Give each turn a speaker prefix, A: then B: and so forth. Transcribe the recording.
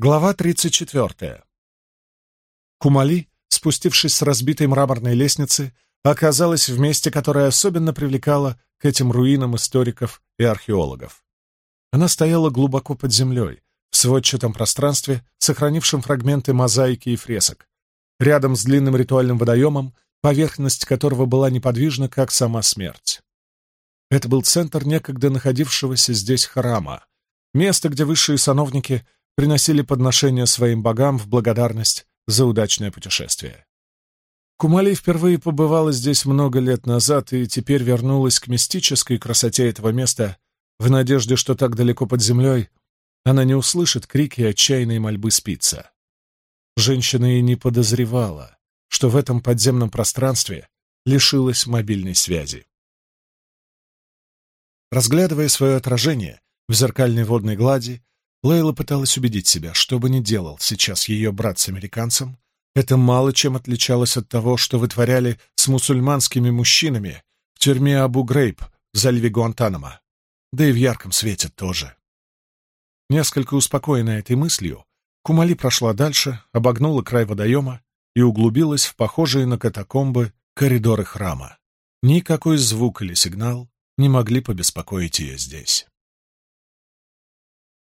A: Глава 34. Кумали, спустившись с разбитой мраморной лестницы, оказалась в месте, которое особенно привлекало к этим руинам историков и археологов. Она стояла глубоко под землей, в сводчатом пространстве, сохранившем фрагменты мозаики и фресок, рядом с длинным ритуальным водоемом, поверхность которого была неподвижна, как сама смерть. Это был центр некогда находившегося здесь храма, место, где высшие сановники — приносили подношения своим богам в благодарность за удачное путешествие. Кумали впервые побывала здесь много лет назад и теперь вернулась к мистической красоте этого места в надежде, что так далеко под землей она не услышит крики и отчаянной мольбы спица. Женщина и не подозревала, что в этом подземном пространстве лишилась мобильной связи. Разглядывая свое отражение в зеркальной водной глади, Лейла пыталась убедить себя, что бы ни делал сейчас ее брат с американцем, это мало чем отличалось от того, что вытворяли с мусульманскими мужчинами в тюрьме Абу-Грейб в заливе Гуантанамо, да и в ярком свете тоже. Несколько успокоенная этой мыслью, Кумали прошла дальше, обогнула край водоема и углубилась в похожие на катакомбы коридоры храма. Никакой звук или сигнал не могли побеспокоить ее здесь.